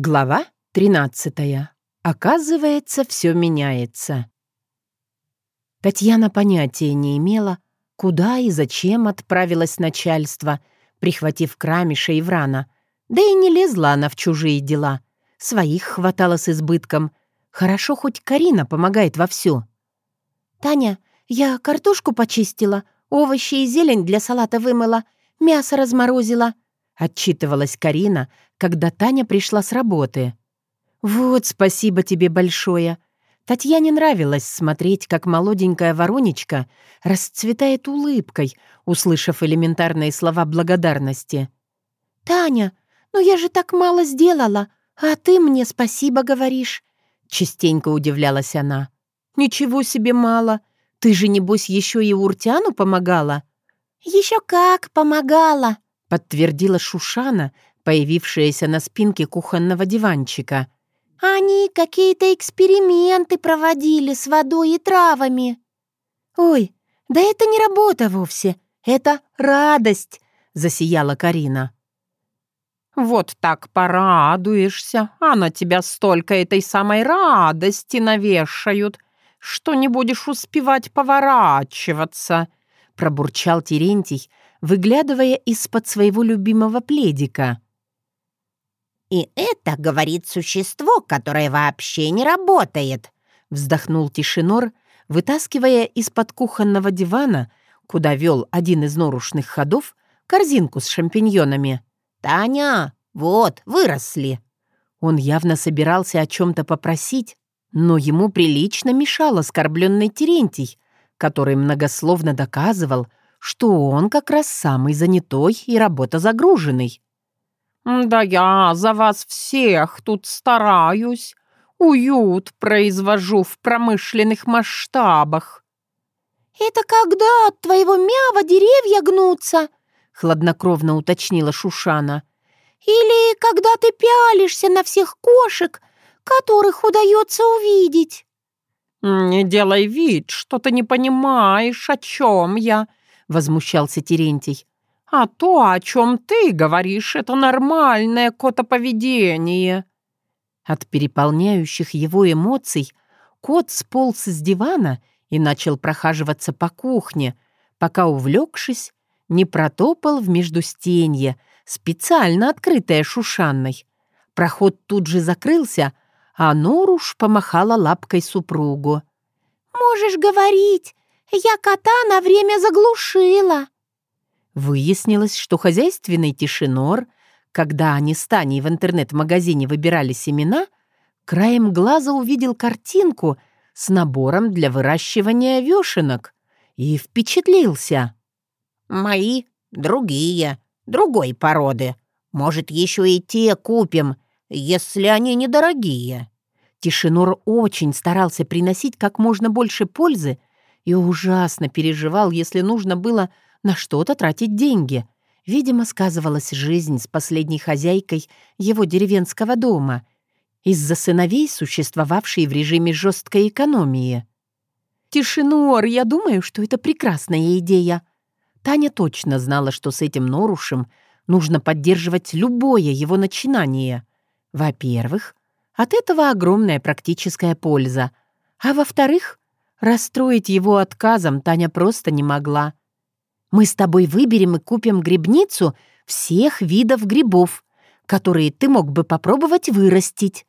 Глава 13. Оказывается, все меняется. Татьяна понятия не имела, куда и зачем отправилось начальство, прихватив Крамиша и Врана. Да и не лезла она в чужие дела. Своих хватало с избытком. Хорошо, хоть Карина помогает во всё. «Таня, я картошку почистила, овощи и зелень для салата вымыла, мясо разморозила», — отчитывалась Карина, когда Таня пришла с работы. «Вот спасибо тебе большое!» Татьяне нравилось смотреть, как молоденькая воронечка расцветает улыбкой, услышав элементарные слова благодарности. «Таня, ну я же так мало сделала, а ты мне спасибо говоришь!» Частенько удивлялась она. «Ничего себе мало! Ты же, небось, еще и Уртяну помогала?» «Еще как помогала!» Подтвердила Шушана, появившаяся на спинке кухонного диванчика. «Они какие-то эксперименты проводили с водой и травами». «Ой, да это не работа вовсе, это радость», — засияла Карина. «Вот так порадуешься, а на тебя столько этой самой радости навешают, что не будешь успевать поворачиваться», — пробурчал Терентий, выглядывая из-под своего любимого пледика. «И это, — говорит существо, которое вообще не работает», — вздохнул Тишинор, вытаскивая из-под кухонного дивана, куда вел один из норушных ходов, корзинку с шампиньонами. «Таня, вот, выросли». Он явно собирался о чем-то попросить, но ему прилично мешал оскорбленный Терентий, который многословно доказывал, что он как раз самый занятой и работозагруженный. «Да я за вас всех тут стараюсь. Уют произвожу в промышленных масштабах». «Это когда от твоего мява деревья гнутся?» — хладнокровно уточнила Шушана. «Или когда ты пялишься на всех кошек, которых удается увидеть?» «Не делай вид, что ты не понимаешь, о чем я», — возмущался Терентий. А то, о чем ты говоришь, это нормальное котоповедение». От переполняющих его эмоций кот сполз с дивана и начал прохаживаться по кухне, пока, увлекшись, не протопал в междустенье, специально открытое Шушанной. Проход тут же закрылся, а Норуш помахала лапкой супругу. «Можешь говорить, я кота на время заглушила», Выяснилось, что хозяйственный тишинор, когда они с Таней в интернет-магазине выбирали семена, краем глаза увидел картинку с набором для выращивания вешенок и впечатлился. «Мои другие, другой породы. Может, еще и те купим, если они недорогие». Тишинор очень старался приносить как можно больше пользы и ужасно переживал, если нужно было на что-то тратить деньги. Видимо, сказывалась жизнь с последней хозяйкой его деревенского дома, из-за сыновей, существовавшей в режиме жесткой экономии. «Тишинор, я думаю, что это прекрасная идея». Таня точно знала, что с этим Норушем нужно поддерживать любое его начинание. Во-первых, от этого огромная практическая польза. А во-вторых, расстроить его отказом Таня просто не могла. Мы с тобой выберем и купим грибницу всех видов грибов, которые ты мог бы попробовать вырастить».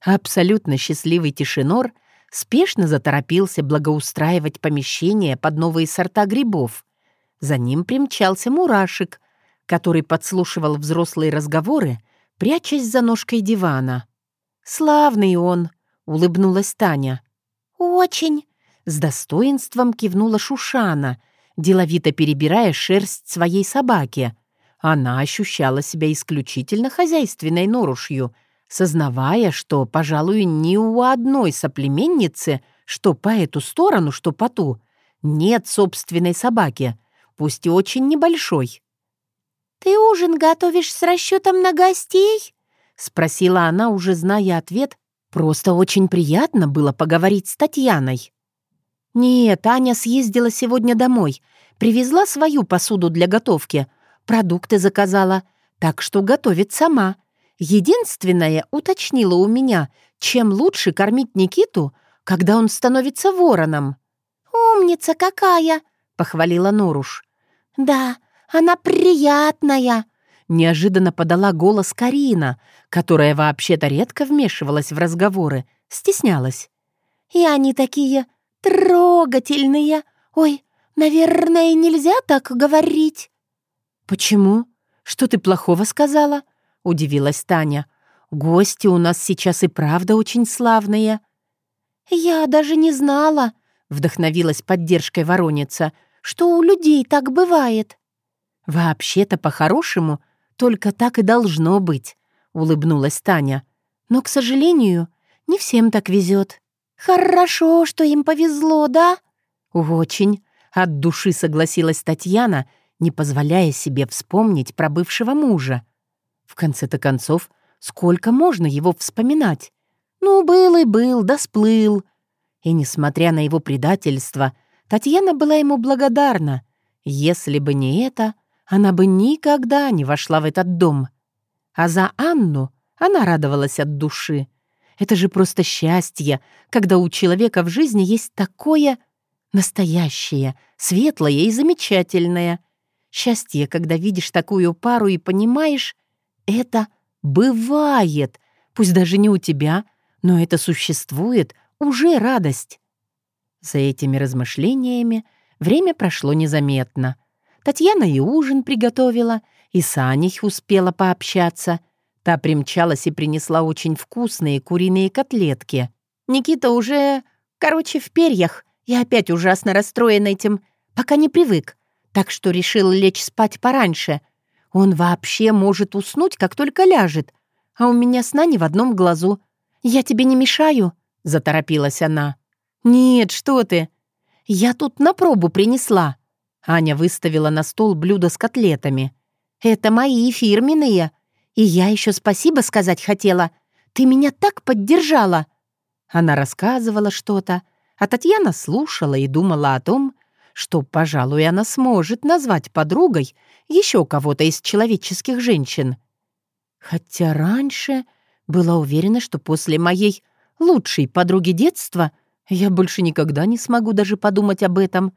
Абсолютно счастливый Тишинор спешно заторопился благоустраивать помещение под новые сорта грибов. За ним примчался мурашек, который подслушивал взрослые разговоры, прячась за ножкой дивана. «Славный он!» — улыбнулась Таня. «Очень!» — с достоинством кивнула Шушана, деловито перебирая шерсть своей собаки. Она ощущала себя исключительно хозяйственной норушью, сознавая, что, пожалуй, ни у одной соплеменницы, что по эту сторону, что по ту, нет собственной собаки, пусть и очень небольшой. «Ты ужин готовишь с расчетом на гостей?» — спросила она, уже зная ответ. Просто очень приятно было поговорить с Татьяной. «Нет, Аня съездила сегодня домой. Привезла свою посуду для готовки. Продукты заказала. Так что готовит сама. Единственное уточнила у меня, чем лучше кормить Никиту, когда он становится вороном. «Умница какая!» — похвалила Норуш. «Да, она приятная!» — неожиданно подала голос Карина, которая вообще-то редко вмешивалась в разговоры, стеснялась. «И они такие трогательные! Ой, наверное, нельзя так говорить!» «Почему? Что ты плохого сказала?» — удивилась Таня. «Гости у нас сейчас и правда очень славные». «Я даже не знала», — вдохновилась поддержкой Вороница, «что у людей так бывает». «Вообще-то, по-хорошему, только так и должно быть», — улыбнулась Таня. «Но, к сожалению, не всем так везет». «Хорошо, что им повезло, да?» «Очень», — от души согласилась Татьяна, не позволяя себе вспомнить про бывшего мужа. В конце-то концов, сколько можно его вспоминать? Ну, был и был, да сплыл. И, несмотря на его предательство, Татьяна была ему благодарна. Если бы не это, она бы никогда не вошла в этот дом. А за Анну она радовалась от души. Это же просто счастье, когда у человека в жизни есть такое настоящее, светлое и замечательное. Счастье, когда видишь такую пару и понимаешь, это бывает, пусть даже не у тебя, но это существует, уже радость. За этими размышлениями время прошло незаметно. Татьяна и ужин приготовила, и с Аней успела пообщаться. Та примчалась и принесла очень вкусные куриные котлетки. Никита уже, короче, в перьях и опять ужасно расстроен этим, пока не привык, так что решил лечь спать пораньше. Он вообще может уснуть, как только ляжет, а у меня сна не в одном глазу. «Я тебе не мешаю?» — заторопилась она. «Нет, что ты! Я тут на пробу принесла». Аня выставила на стол блюдо с котлетами. «Это мои фирменные. И я еще спасибо сказать хотела. Ты меня так поддержала!» Она рассказывала что-то, а Татьяна слушала и думала о том, что, пожалуй, она сможет назвать подругой еще кого-то из человеческих женщин. Хотя раньше была уверена, что после моей лучшей подруги детства я больше никогда не смогу даже подумать об этом.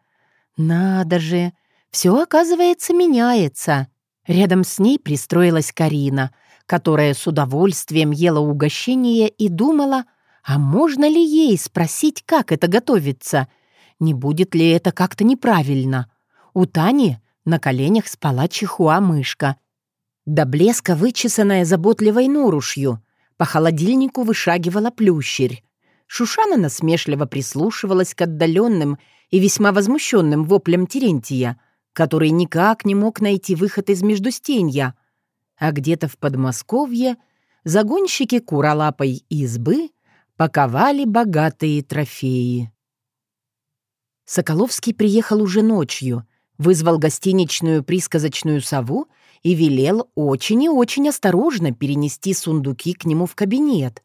Надо же, все, оказывается, меняется. Рядом с ней пристроилась Карина, которая с удовольствием ела угощение и думала, а можно ли ей спросить, как это готовится? Не будет ли это как-то неправильно? У Тани на коленях спала чихуа-мышка. До блеска вычесанная заботливой норушью. По холодильнику вышагивала плющерь. Шушана насмешливо прислушивалась к отдаленным и весьма возмущенным воплям Терентия, который никак не мог найти выход из междустенья. А где-то в Подмосковье загонщики куролапой избы паковали богатые трофеи. Соколовский приехал уже ночью, вызвал гостиничную присказочную сову и велел очень и очень осторожно перенести сундуки к нему в кабинет,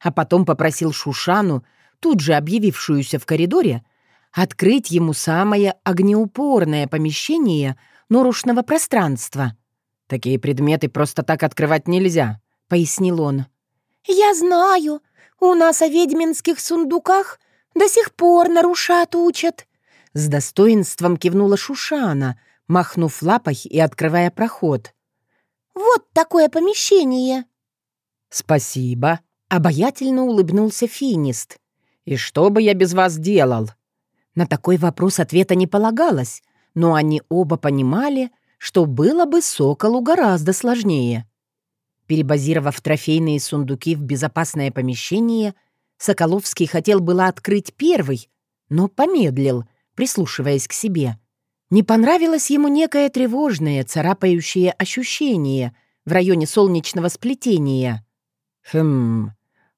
а потом попросил Шушану, тут же объявившуюся в коридоре, открыть ему самое огнеупорное помещение норушного пространства. «Такие предметы просто так открывать нельзя», — пояснил он. «Я знаю. У нас о ведьминских сундуках до сих пор нарушат учат», с достоинством кивнула Шушана, махнув лапой и открывая проход. «Вот такое помещение!» «Спасибо!» — обаятельно улыбнулся Финист. «И что бы я без вас делал?» На такой вопрос ответа не полагалось, но они оба понимали, что было бы Соколу гораздо сложнее. Перебазировав трофейные сундуки в безопасное помещение, Соколовский хотел было открыть первый, но помедлил, прислушиваясь к себе. Не понравилось ему некое тревожное, царапающее ощущение в районе солнечного сплетения. «Хм,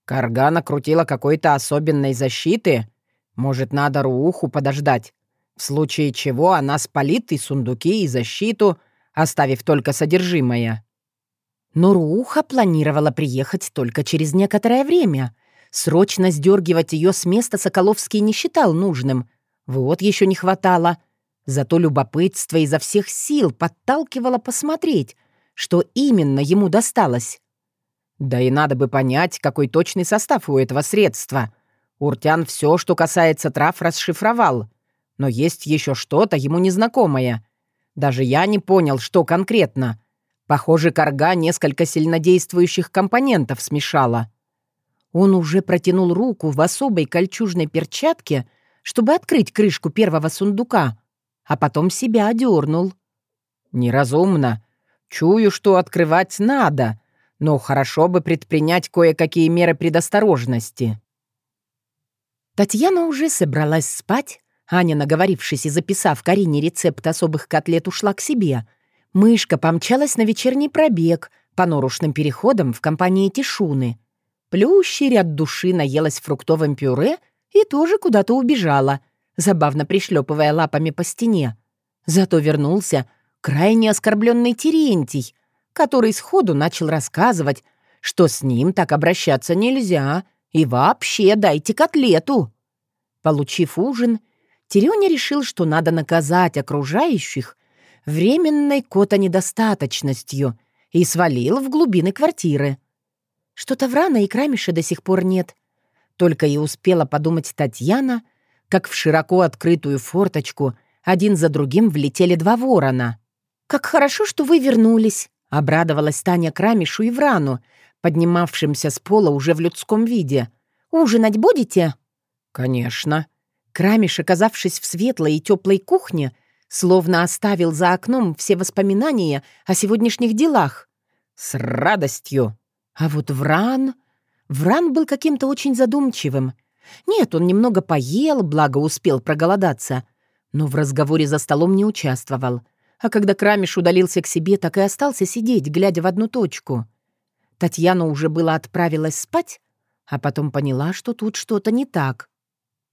Карга накрутила какой-то особенной защиты? Может, надо Рууху подождать? В случае чего она спалит и сундуки, и защиту, оставив только содержимое». Но Рууха планировала приехать только через некоторое время. Срочно сдергивать ее с места Соколовский не считал нужным, вот еще не хватало. Зато любопытство изо всех сил подталкивало посмотреть, что именно ему досталось. Да и надо бы понять, какой точный состав у этого средства. Уртян все, что касается трав, расшифровал. Но есть еще что-то ему незнакомое. Даже я не понял, что конкретно. Похоже, корга несколько сильнодействующих компонентов смешала. Он уже протянул руку в особой кольчужной перчатке, чтобы открыть крышку первого сундука, а потом себя одернул. «Неразумно. Чую, что открывать надо, но хорошо бы предпринять кое-какие меры предосторожности». Татьяна уже собралась спать. Аня, наговорившись и записав Карине рецепт особых котлет, ушла к себе. Мышка помчалась на вечерний пробег по норушным переходам в компании Тишуны. Плющий ряд души наелась фруктовым пюре и тоже куда-то убежала, забавно пришлепывая лапами по стене. Зато вернулся крайне оскорбленный Терентий, который сходу начал рассказывать, что с ним так обращаться нельзя, и вообще дайте котлету. Получив ужин, Терёня решил, что надо наказать окружающих временной кота-недостаточностью и свалил в глубины квартиры. Что-то врана и крамиша до сих пор нет. Только и успела подумать Татьяна, как в широко открытую форточку один за другим влетели два ворона. «Как хорошо, что вы вернулись!» — обрадовалась Таня Крамишу и Врану, поднимавшимся с пола уже в людском виде. «Ужинать будете?» «Конечно». Крамиш, оказавшись в светлой и теплой кухне, словно оставил за окном все воспоминания о сегодняшних делах. «С радостью!» А вот Вран... Вран был каким-то очень задумчивым. Нет, он немного поел, благо успел проголодаться, но в разговоре за столом не участвовал. А когда Крамиш удалился к себе, так и остался сидеть, глядя в одну точку. Татьяна уже была отправилась спать, а потом поняла, что тут что-то не так.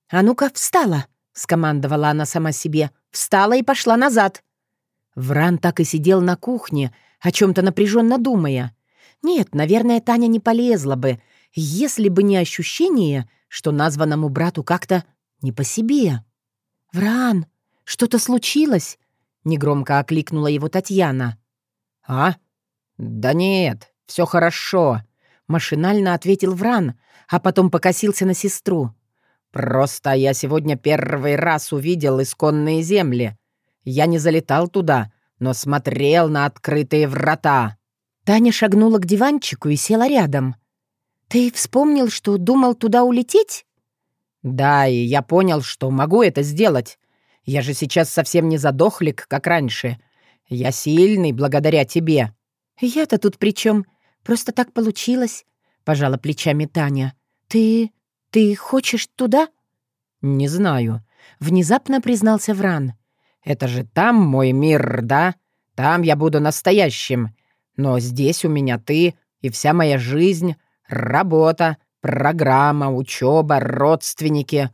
«А ну-ка, встала!» — скомандовала она сама себе. «Встала и пошла назад!» Вран так и сидел на кухне, о чем то напряженно думая. Нет, наверное, Таня не полезла бы, если бы не ощущение, что названному брату как-то не по себе. «Вран, что-то случилось?» — негромко окликнула его Татьяна. «А? Да нет, все хорошо», — машинально ответил Вран, а потом покосился на сестру. «Просто я сегодня первый раз увидел исконные земли. Я не залетал туда, но смотрел на открытые врата». Таня шагнула к диванчику и села рядом. «Ты вспомнил, что думал туда улететь?» «Да, и я понял, что могу это сделать. Я же сейчас совсем не задохлик, как раньше. Я сильный благодаря тебе». «Я-то тут при чем? Просто так получилось», — пожала плечами Таня. «Ты... ты хочешь туда?» «Не знаю», — внезапно признался Вран. «Это же там мой мир, да? Там я буду настоящим. Но здесь у меня ты и вся моя жизнь, работа, программа, учеба, родственники».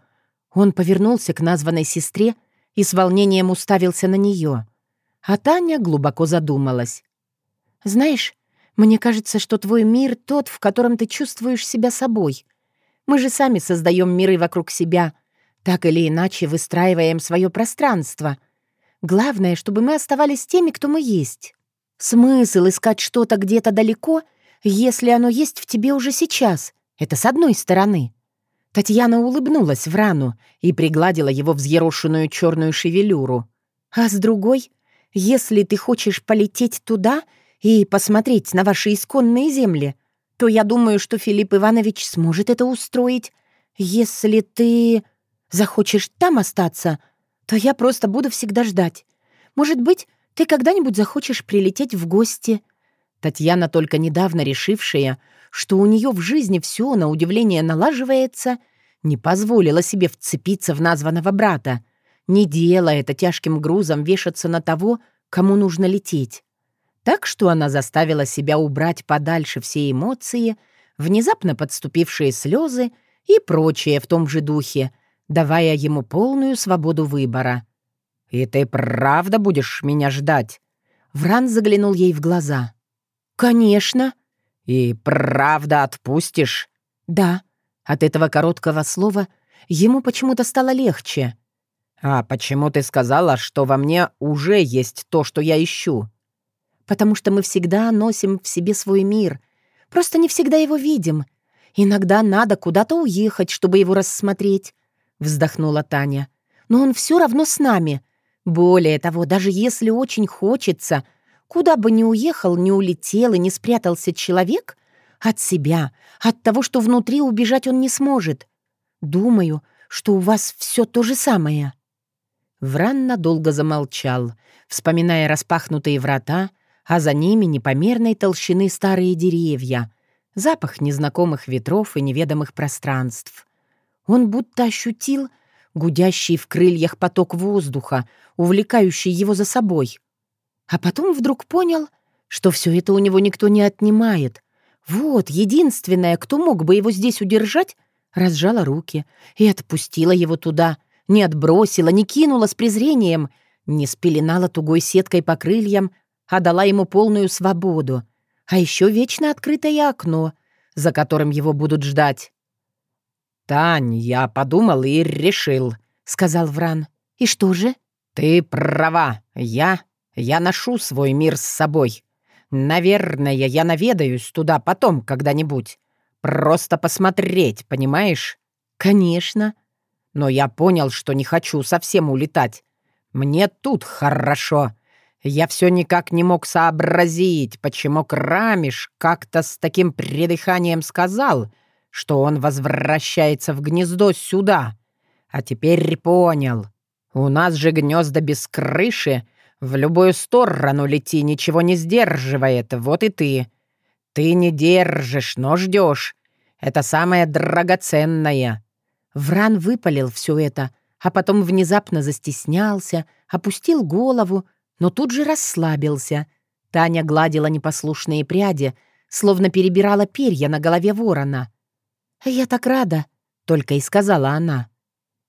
Он повернулся к названной сестре и с волнением уставился на нее. А Таня глубоко задумалась. «Знаешь, мне кажется, что твой мир тот, в котором ты чувствуешь себя собой. Мы же сами создаем миры вокруг себя, так или иначе выстраиваем свое пространство. Главное, чтобы мы оставались теми, кто мы есть. Смысл искать что-то где-то далеко, если оно есть в тебе уже сейчас. Это с одной стороны. Татьяна улыбнулась в рану и пригладила его взъерошенную черную шевелюру. А с другой, если ты хочешь полететь туда и посмотреть на ваши исконные земли, то я думаю, что Филипп Иванович сможет это устроить. Если ты захочешь там остаться, то я просто буду всегда ждать. Может быть, ты когда-нибудь захочешь прилететь в гости?» Татьяна, только недавно решившая, что у нее в жизни все, на удивление, налаживается, не позволила себе вцепиться в названного брата, не делая это тяжким грузом вешаться на того, кому нужно лететь. Так что она заставила себя убрать подальше все эмоции, внезапно подступившие слезы и прочее в том же духе, давая ему полную свободу выбора. «И ты правда будешь меня ждать?» Вран заглянул ей в глаза. «Конечно». «И правда отпустишь?» «Да». От этого короткого слова ему почему-то стало легче. «А почему ты сказала, что во мне уже есть то, что я ищу?» «Потому что мы всегда носим в себе свой мир. Просто не всегда его видим. Иногда надо куда-то уехать, чтобы его рассмотреть», — вздохнула Таня. «Но он все равно с нами. Более того, даже если очень хочется, куда бы ни уехал, ни улетел и не спрятался человек, от себя, от того, что внутри убежать он не сможет. Думаю, что у вас все то же самое». Вран надолго замолчал, вспоминая распахнутые врата, а за ними непомерной толщины старые деревья, запах незнакомых ветров и неведомых пространств. Он будто ощутил гудящий в крыльях поток воздуха, увлекающий его за собой. А потом вдруг понял, что все это у него никто не отнимает. Вот, единственное, кто мог бы его здесь удержать, разжала руки и отпустила его туда, не отбросила, не кинула с презрением, не спеленала тугой сеткой по крыльям, а дала ему полную свободу. А еще вечно открытое окно, за которым его будут ждать. «Тань, я подумал и решил», — сказал Вран. «И что же?» «Ты права. Я... Я ношу свой мир с собой. Наверное, я наведаюсь туда потом когда-нибудь. Просто посмотреть, понимаешь?» «Конечно». «Но я понял, что не хочу совсем улетать. Мне тут хорошо. Я все никак не мог сообразить, почему Крамиш как-то с таким придыханием сказал, что он возвращается в гнездо сюда. А теперь понял. У нас же гнезда без крыши. В любую сторону лети, ничего не сдерживает. Вот и ты. Ты не держишь, но ждешь. Это самое драгоценное. Вран выпалил все это, а потом внезапно застеснялся, опустил голову, но тут же расслабился. Таня гладила непослушные пряди, словно перебирала перья на голове ворона. «Я так рада», — только и сказала она.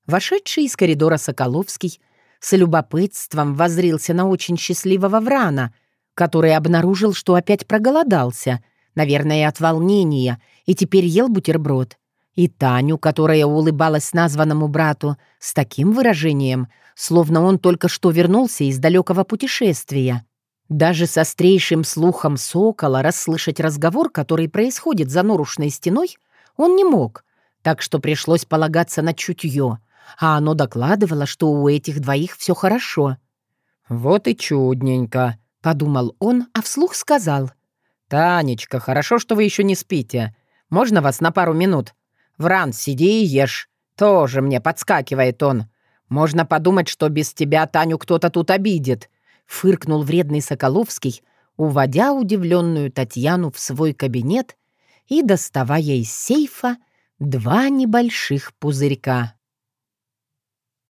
Вошедший из коридора Соколовский с любопытством возрился на очень счастливого Врана, который обнаружил, что опять проголодался, наверное, от волнения, и теперь ел бутерброд. И Таню, которая улыбалась названному брату с таким выражением, словно он только что вернулся из далекого путешествия. Даже с острейшим слухом сокола расслышать разговор, который происходит за норушной стеной, он не мог, так что пришлось полагаться на чутье, а оно докладывало, что у этих двоих все хорошо. «Вот и чудненько», — подумал он, а вслух сказал. «Танечка, хорошо, что вы еще не спите. Можно вас на пару минут? Вран, сиди и ешь. Тоже мне подскакивает он. Можно подумать, что без тебя Таню кто-то тут обидит», — фыркнул вредный Соколовский, уводя удивленную Татьяну в свой кабинет и доставая из сейфа два небольших пузырька.